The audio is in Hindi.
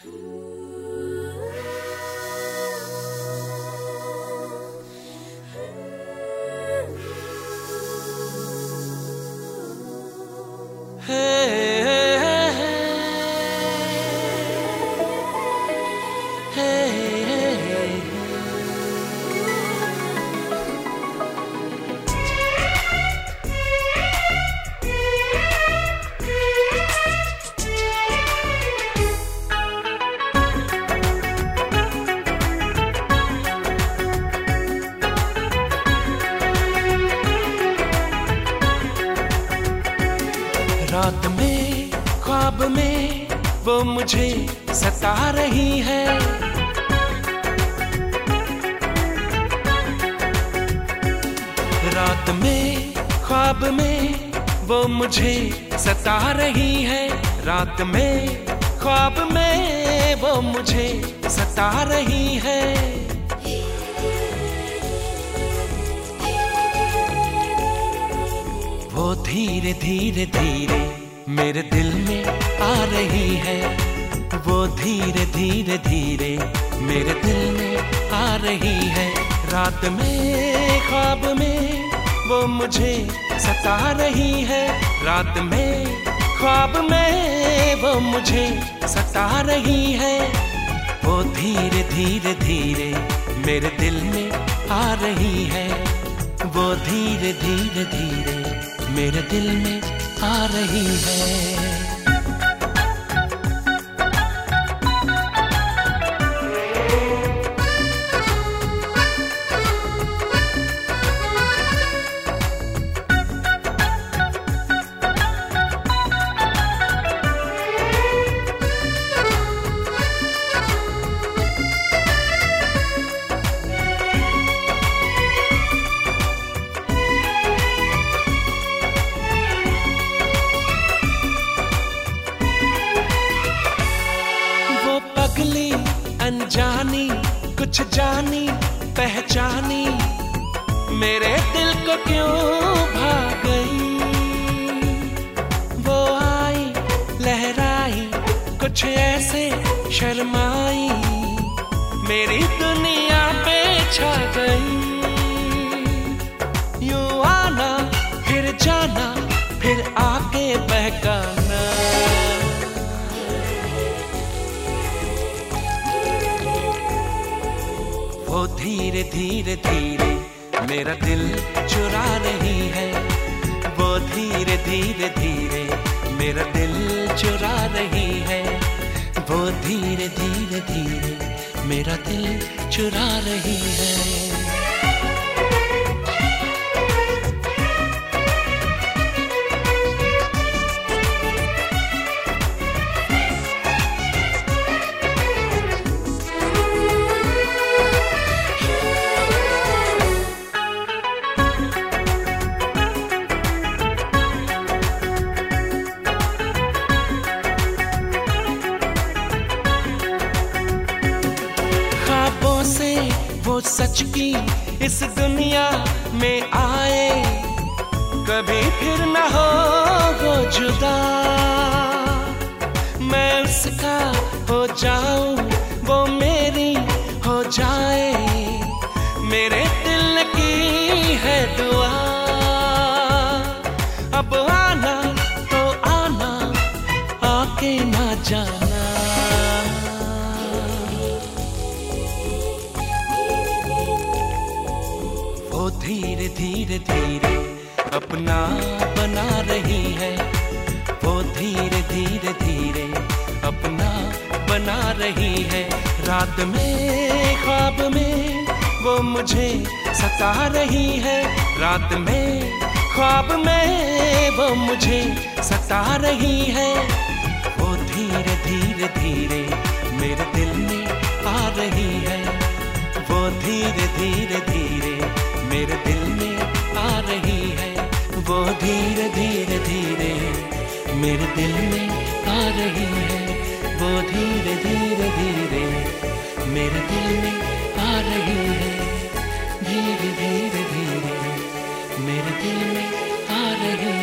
Hey. रात में, ख्वाब में, वो मुझे सता रही है। रात में, ख्वाब में, वो मुझे सता रही है। रात में, ख्वाब में, वो मुझे सता रही है। धीरे धीरे धीरे मेरे दिल में आ रही है। वो धीरे धीरे धीरे मेरे दिल में आ रही है। रात में, ख्वाब में वो मुझे सता रही है। रात में, ख्वाब में वो मुझे सता रही है। वो धीरे धीरे धीरे मेरे दिल में आ रही है। वो धीरे धीरे धीरे मेरे दिल में आ रही है। मेरे दिल को क्यों भाग गई? वो आई, लहराई, कुछ ऐसे शर्माई, मेरी दुनिया पे छा गई। यूँ आना, फिर जाना, फिर आके बहकाना। वो धीरे धीरे धीरे मेरा दिल चुरा रही है। वो धीरे धीरे धीरे मेरा दिल चुरा रही है। वो धीरे धीरे धीरे मेरा दिल चुरा रही है। सच की इस दुनिया में आए, कभी फिर न हो वो जुदा। मैं उसका हो जाऊँ, वो मेरी हो जाए, मेरे दिल की है दुआ। अब आना तो आना, आके ना जाना। धीरे धीरे धीरे अपना बना रही है। वो धीरे धीरे धीरे अपना बना रही है। रात में, ख्वाब में वो मुझे सता रही है। रात में, ख्वाब में वो मुझे सता रही है। वो धीरे धीरे धीरे मेरे दिल में आ रही है। वो धीरे धीरे धीरे मेरे दिल में आ रही है, वो धीरे धीरे धीरे। मेरे दिल में आ रही है, वो धीरे धीरे धीरे। मेरे दिल में आ रही है, धीरे धीरे धीरे। मेरे दिल में आ रही